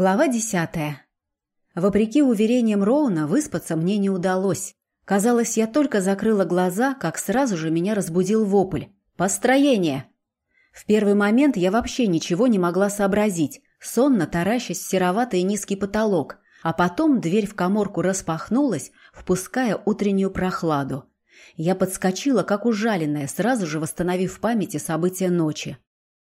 Глава десятая. Вопреки уверениям Роуна, выспаться мне не удалось. Казалось, я только закрыла глаза, как сразу же меня разбудил вопль. «Построение!» В первый момент я вообще ничего не могла сообразить, сонно таращась в сероватый низкий потолок, а потом дверь в коморку распахнулась, впуская утреннюю прохладу. Я подскочила, как ужаленная, сразу же восстановив в памяти события ночи.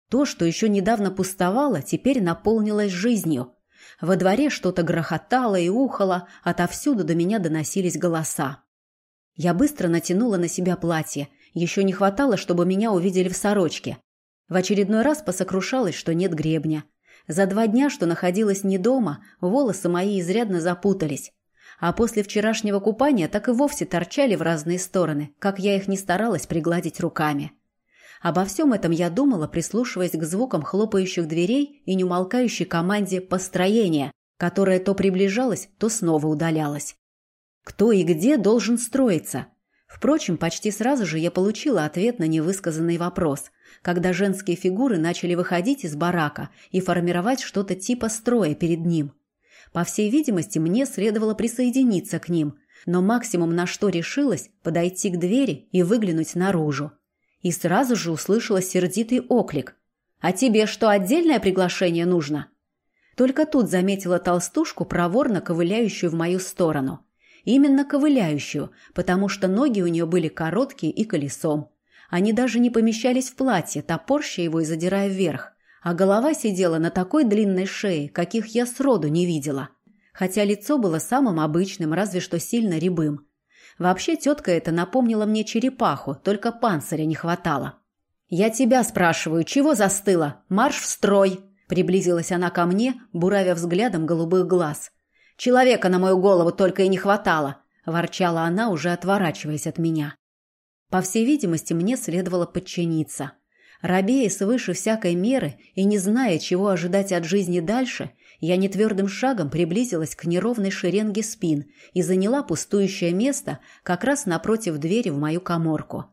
То, что еще недавно пустовало, теперь наполнилось жизнью – во дворе что-то грохотало и ухало, отовсюду до меня доносились голоса. Я быстро натянула на себя платье. Еще не хватало, чтобы меня увидели в сорочке. В очередной раз посокрушалась, что нет гребня. За два дня, что находилась не дома, волосы мои изрядно запутались. А после вчерашнего купания так и вовсе торчали в разные стороны, как я их не старалась пригладить руками. Обо всем этом я думала, прислушиваясь к звукам хлопающих дверей и неумолкающей команде «построение», которая то приближалась, то снова удалялась. Кто и где должен строиться? Впрочем, почти сразу же я получила ответ на невысказанный вопрос, когда женские фигуры начали выходить из барака и формировать что-то типа строя перед ним. По всей видимости, мне следовало присоединиться к ним, но максимум на что решилась – подойти к двери и выглянуть наружу и сразу же услышала сердитый оклик. «А тебе что, отдельное приглашение нужно?» Только тут заметила толстушку, проворно ковыляющую в мою сторону. Именно ковыляющую, потому что ноги у нее были короткие и колесом. Они даже не помещались в платье, топорща его и задирая вверх. А голова сидела на такой длинной шее, каких я сроду не видела. Хотя лицо было самым обычным, разве что сильно рябым. Вообще тетка эта напомнила мне черепаху, только панциря не хватало. «Я тебя спрашиваю, чего застыла? Марш в строй!» Приблизилась она ко мне, буравя взглядом голубых глаз. «Человека на мою голову только и не хватало!» Ворчала она, уже отворачиваясь от меня. По всей видимости, мне следовало подчиниться. Рабея свыше всякой меры и не зная, чего ожидать от жизни дальше, я нетвердым шагом приблизилась к неровной шеренге спин и заняла пустующее место как раз напротив двери в мою коморку.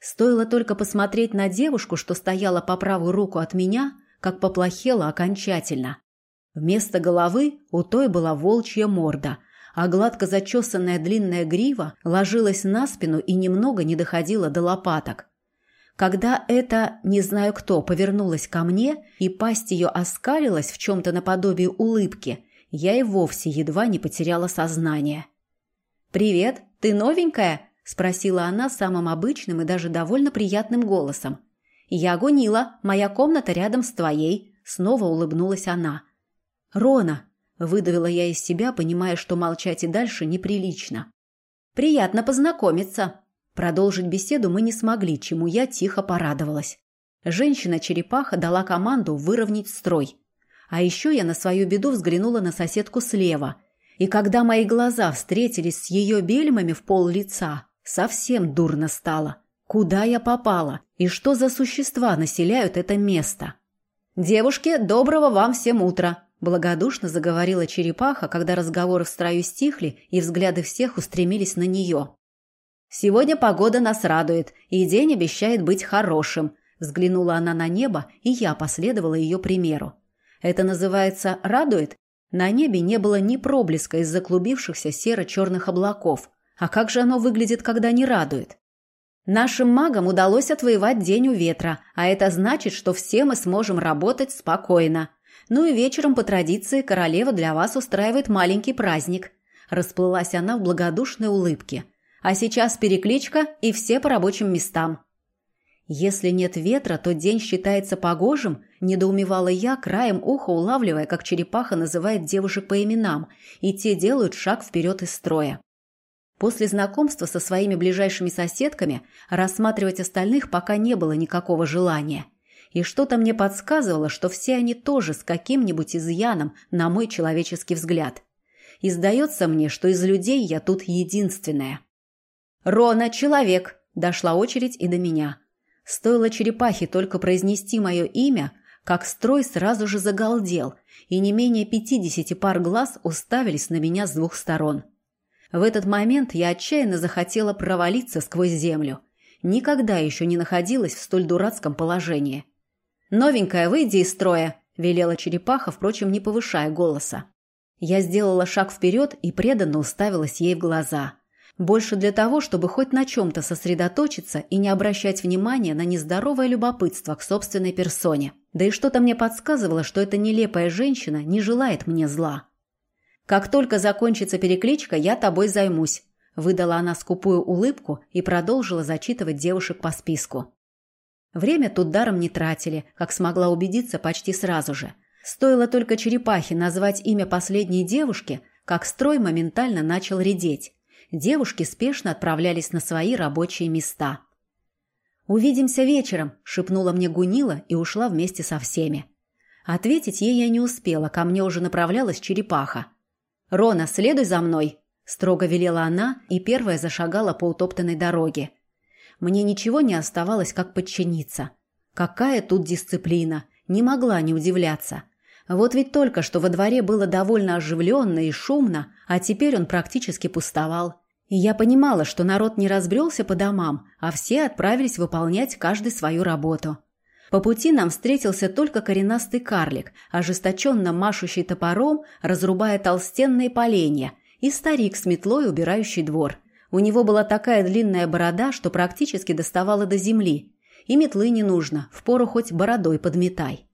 Стоило только посмотреть на девушку, что стояла по правую руку от меня, как поплохело окончательно. Вместо головы у той была волчья морда, а гладко зачесанная длинная грива ложилась на спину и немного не доходила до лопаток. Когда это, не знаю кто, повернулась ко мне, и пасть ее оскалилась в чем-то наподобие улыбки, я и вовсе едва не потеряла сознание. «Привет, ты новенькая?» – спросила она самым обычным и даже довольно приятным голосом. «Я Гунила, моя комната рядом с твоей», – снова улыбнулась она. «Рона», – выдавила я из себя, понимая, что молчать и дальше неприлично. «Приятно познакомиться», Продолжить беседу мы не смогли, чему я тихо порадовалась. Женщина-черепаха дала команду выровнять строй. А еще я на свою беду взглянула на соседку слева. И когда мои глаза встретились с ее бельмами в пол лица, совсем дурно стало. Куда я попала? И что за существа населяют это место? «Девушки, доброго вам всем утра!» Благодушно заговорила черепаха, когда разговоры в строю стихли и взгляды всех устремились на нее. Сегодня погода нас радует, и день обещает быть хорошим. Взглянула она на небо, и я последовала ее примеру. Это называется «радует»? На небе не было ни проблеска из заклубившихся серо-черных облаков. А как же оно выглядит, когда не радует? Нашим магам удалось отвоевать день у ветра, а это значит, что все мы сможем работать спокойно. Ну и вечером по традиции королева для вас устраивает маленький праздник. Расплылась она в благодушной улыбке – а сейчас перекличка и все по рабочим местам. Если нет ветра, то день считается погожим, недоумевала я, краем уха улавливая, как черепаха называет девушек по именам, и те делают шаг вперед из строя. После знакомства со своими ближайшими соседками рассматривать остальных пока не было никакого желания. И что-то мне подсказывало, что все они тоже с каким-нибудь изъяном, на мой человеческий взгляд. И сдается мне, что из людей я тут единственная. «Рона, человек!» – дошла очередь и до меня. Стоило черепахе только произнести мое имя, как строй сразу же загалдел, и не менее пятидесяти пар глаз уставились на меня с двух сторон. В этот момент я отчаянно захотела провалиться сквозь землю. Никогда еще не находилась в столь дурацком положении. «Новенькая, выйди из строя!» –– велела черепаха, впрочем, не повышая голоса. Я сделала шаг вперед и преданно уставилась ей в глаза. Больше для того, чтобы хоть на чем-то сосредоточиться и не обращать внимания на нездоровое любопытство к собственной персоне. Да и что-то мне подсказывало, что эта нелепая женщина не желает мне зла. «Как только закончится перекличка, я тобой займусь», – выдала она скупую улыбку и продолжила зачитывать девушек по списку. Время тут даром не тратили, как смогла убедиться почти сразу же. Стоило только черепахе назвать имя последней девушки, как строй моментально начал редеть девушки спешно отправлялись на свои рабочие места. «Увидимся вечером», – шепнула мне Гунила и ушла вместе со всеми. Ответить ей я не успела, ко мне уже направлялась черепаха. «Рона, следуй за мной», – строго велела она и первая зашагала по утоптанной дороге. Мне ничего не оставалось, как подчиниться. Какая тут дисциплина, не могла не удивляться. Вот ведь только что во дворе было довольно оживленно и шумно, а теперь он практически пустовал. И я понимала, что народ не разбрелся по домам, а все отправились выполнять каждый свою работу. По пути нам встретился только коренастый карлик, ожесточенно машущий топором, разрубая толстенные поленья, и старик с метлой, убирающий двор. У него была такая длинная борода, что практически доставала до земли. И метлы не нужно, впору хоть бородой подметай.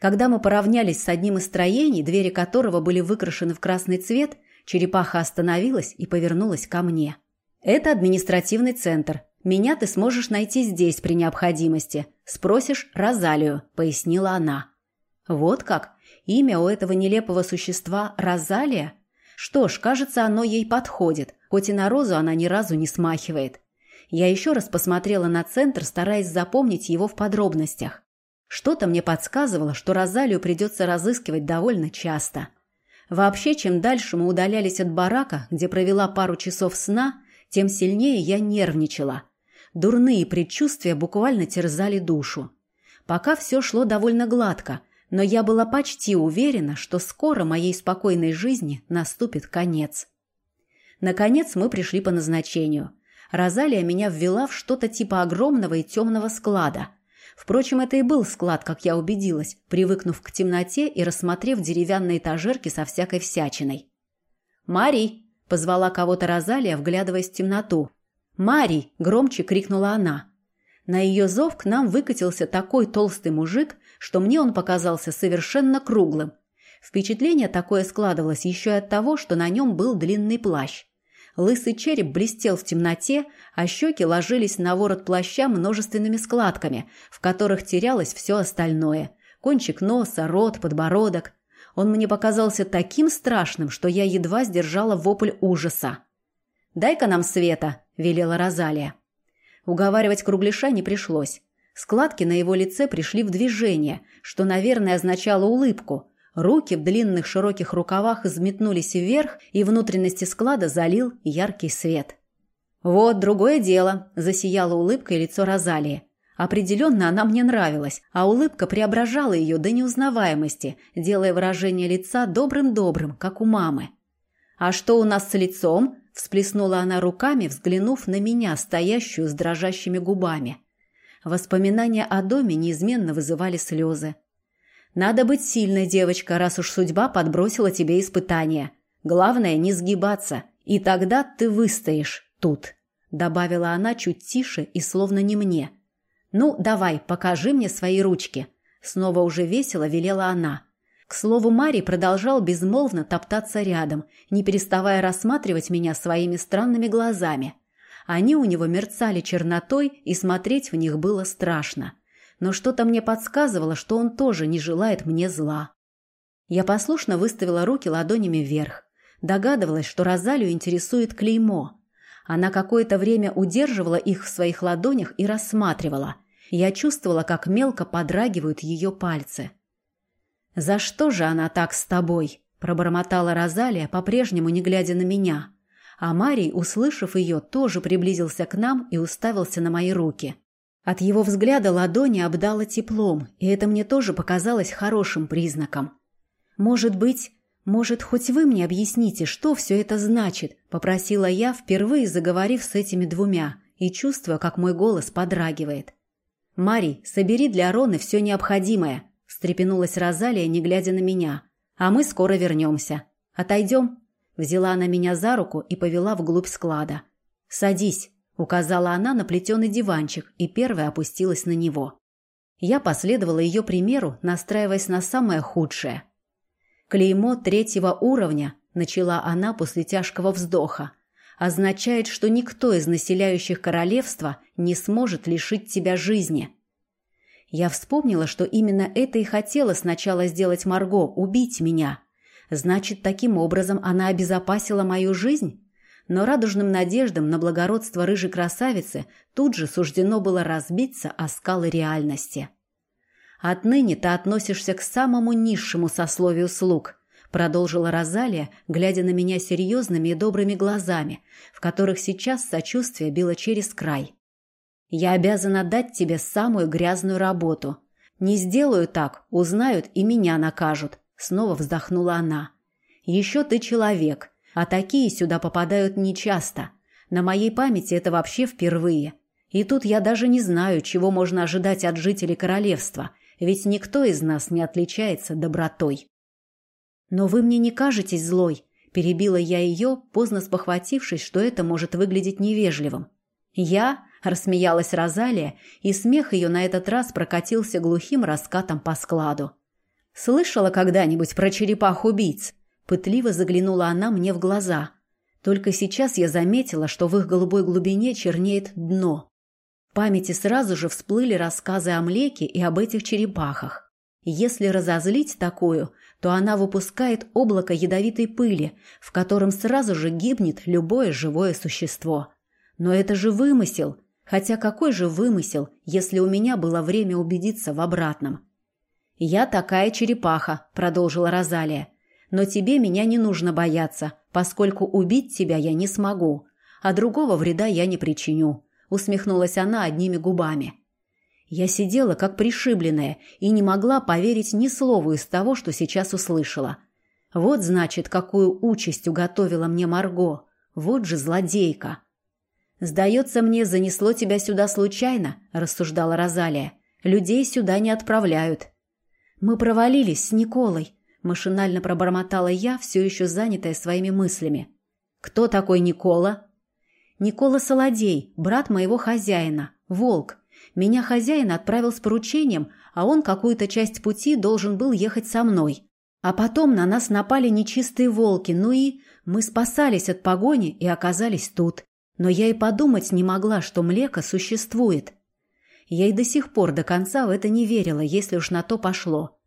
Когда мы поравнялись с одним из строений, двери которого были выкрашены в красный цвет, черепаха остановилась и повернулась ко мне. «Это административный центр. Меня ты сможешь найти здесь при необходимости. Спросишь Розалию», — пояснила она. «Вот как? Имя у этого нелепого существа Розалия? Что ж, кажется, оно ей подходит, хоть и на Розу она ни разу не смахивает». Я еще раз посмотрела на центр, стараясь запомнить его в подробностях. Что-то мне подсказывало, что Розалию придется разыскивать довольно часто. Вообще, чем дальше мы удалялись от барака, где провела пару часов сна, тем сильнее я нервничала. Дурные предчувствия буквально терзали душу. Пока все шло довольно гладко, но я была почти уверена, что скоро моей спокойной жизни наступит конец. Наконец мы пришли по назначению. Розалия меня ввела в что-то типа огромного и темного склада – Впрочем, это и был склад, как я убедилась, привыкнув к темноте и рассмотрев деревянные этажерки со всякой всячиной. «Марий!» – позвала кого-то Розалия, вглядываясь в темноту. «Марий!» – громче крикнула она. На ее зов к нам выкатился такой толстый мужик, что мне он показался совершенно круглым. Впечатление такое складывалось еще и от того, что на нем был длинный плащ. Лысый череп блестел в темноте, а щеки ложились на ворот плаща множественными складками, в которых терялось все остальное. Кончик носа, рот, подбородок. Он мне показался таким страшным, что я едва сдержала вопль ужаса. «Дай-ка нам света», — велела Розалия. Уговаривать кругляша не пришлось. Складки на его лице пришли в движение, что, наверное, означало улыбку, Руки в длинных широких рукавах взметнулись вверх, и внутренности склада залил яркий свет. «Вот, другое дело», – засияло улыбкой лицо Розалии. Определенно она мне нравилась, а улыбка преображала ее до неузнаваемости, делая выражение лица добрым-добрым, как у мамы. «А что у нас с лицом?» – всплеснула она руками, взглянув на меня, стоящую с дрожащими губами. Воспоминания о доме неизменно вызывали слезы. Надо быть сильной, девочка, раз уж судьба подбросила тебе испытание. Главное не сгибаться, и тогда ты выстоишь тут», — добавила она чуть тише и словно не мне. «Ну, давай, покажи мне свои ручки», — снова уже весело велела она. К слову, Мари продолжал безмолвно топтаться рядом, не переставая рассматривать меня своими странными глазами. Они у него мерцали чернотой, и смотреть в них было страшно но что-то мне подсказывало, что он тоже не желает мне зла. Я послушно выставила руки ладонями вверх. Догадывалась, что Розалию интересует клеймо. Она какое-то время удерживала их в своих ладонях и рассматривала. Я чувствовала, как мелко подрагивают ее пальцы. «За что же она так с тобой?» – пробормотала Розалия, по-прежнему не глядя на меня. А Марий, услышав ее, тоже приблизился к нам и уставился на мои руки. От его взгляда ладони обдало теплом, и это мне тоже показалось хорошим признаком. «Может быть, может, хоть вы мне объясните, что все это значит?» – попросила я, впервые заговорив с этими двумя, и чувствуя, как мой голос подрагивает. «Мари, собери для Роны все необходимое», – встрепенулась Розалия, не глядя на меня. «А мы скоро вернемся. Отойдем?» Взяла она меня за руку и повела вглубь склада. «Садись», — указала она на плетеный диванчик и первая опустилась на него. Я последовала ее примеру, настраиваясь на самое худшее. «Клеймо третьего уровня», — начала она после тяжкого вздоха, означает, что никто из населяющих королевства не сможет лишить тебя жизни. Я вспомнила, что именно это и хотела сначала сделать Марго – убить меня. Значит, таким образом она обезопасила мою жизнь? Но радужным надеждам на благородство рыжей красавицы тут же суждено было разбиться о скалы реальности. «Отныне ты относишься к самому низшему сословию слуг», – продолжила Розалия, глядя на меня серьезными и добрыми глазами, в которых сейчас сочувствие било через край. Я обязана дать тебе самую грязную работу. Не сделаю так, узнают и меня накажут. Снова вздохнула она. Еще ты человек, а такие сюда попадают нечасто. На моей памяти это вообще впервые. И тут я даже не знаю, чего можно ожидать от жителей королевства, ведь никто из нас не отличается добротой. Но вы мне не кажетесь злой, перебила я ее, поздно спохватившись, что это может выглядеть невежливым. Я рассмеялась Розалия, и смех ее на этот раз прокатился глухим раскатом по складу. Слышала когда-нибудь про черепах-убийц? Пытливо заглянула она мне в глаза. Только сейчас я заметила, что в их голубой глубине чернеет дно. В памяти сразу же всплыли рассказы о млеке и об этих черепахах. Если разозлить такую, то она выпускает облако ядовитой пыли, в котором сразу же гибнет любое живое существо. Но это же вымысел, Хотя какой же вымысел, если у меня было время убедиться в обратном? «Я такая черепаха», — продолжила Розалия. «Но тебе меня не нужно бояться, поскольку убить тебя я не смогу, а другого вреда я не причиню», — усмехнулась она одними губами. Я сидела как пришибленная и не могла поверить ни слову из того, что сейчас услышала. Вот, значит, какую участь уготовила мне Марго. Вот же злодейка. «Сдается мне, занесло тебя сюда случайно», – рассуждала Розалия. «Людей сюда не отправляют». «Мы провалились с Николой», – машинально пробормотала я, все еще занятая своими мыслями. «Кто такой Никола?» «Никола Солодей, брат моего хозяина, волк. Меня хозяин отправил с поручением, а он какую-то часть пути должен был ехать со мной. А потом на нас напали нечистые волки, ну и мы спасались от погони и оказались тут. Но я и подумать не могла, что млека существует. Я и до сих пор до конца в это не верила, если уж на то пошло.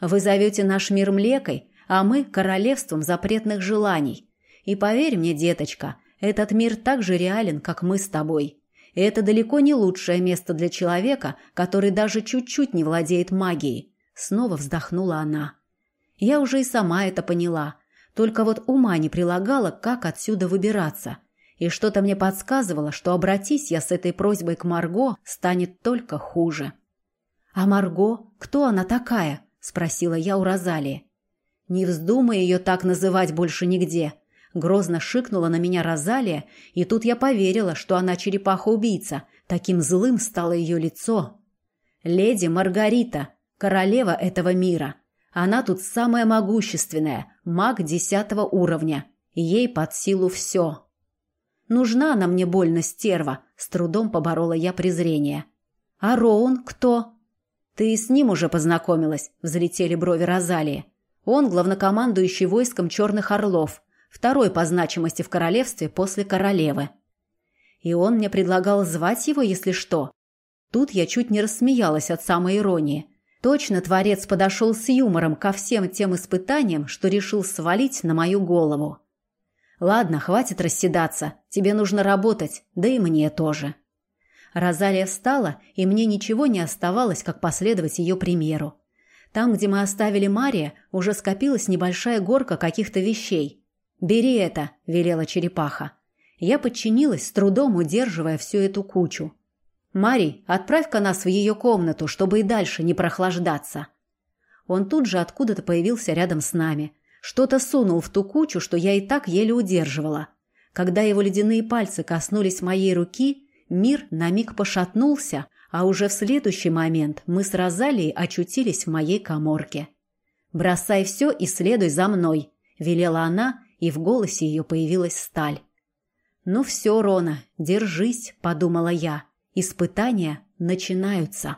Вы зовете наш мир млекой, а мы – королевством запретных желаний. И поверь мне, деточка, этот мир так же реален, как мы с тобой. И это далеко не лучшее место для человека, который даже чуть-чуть не владеет магией. Снова вздохнула она. Я уже и сама это поняла. Только вот ума не прилагала, как отсюда выбираться и что-то мне подсказывало, что обратись я с этой просьбой к Марго, станет только хуже. «А Марго? Кто она такая?» – спросила я у Розалии. «Не вздумай ее так называть больше нигде», – грозно шикнула на меня Розалия, и тут я поверила, что она черепаха-убийца, таким злым стало ее лицо. «Леди Маргарита, королева этого мира. Она тут самая могущественная, маг десятого уровня. Ей под силу все». Нужна она мне больно, стерва, с трудом поборола я презрение. А Роун кто? Ты с ним уже познакомилась, взлетели брови Розалии. Он главнокомандующий войском Черных Орлов, второй по значимости в королевстве после королевы. И он мне предлагал звать его, если что. Тут я чуть не рассмеялась от самой иронии. Точно творец подошел с юмором ко всем тем испытаниям, что решил свалить на мою голову. Ладно, хватит расседаться. Тебе нужно работать, да и мне тоже. Розалия встала, и мне ничего не оставалось, как последовать ее примеру. Там, где мы оставили Мария, уже скопилась небольшая горка каких-то вещей. «Бери это», – велела черепаха. Я подчинилась, с трудом удерживая всю эту кучу. «Марий, отправь-ка нас в ее комнату, чтобы и дальше не прохлаждаться». Он тут же откуда-то появился рядом с нами – что-то сунул в ту кучу, что я и так еле удерживала. Когда его ледяные пальцы коснулись моей руки, мир на миг пошатнулся, А уже в следующий момент мы с Розалией очутились в моей коморке. «Бросай все и следуй за мной», – велела она, и в голосе ее появилась сталь. «Ну все, Рона, держись», – подумала я. «Испытания начинаются».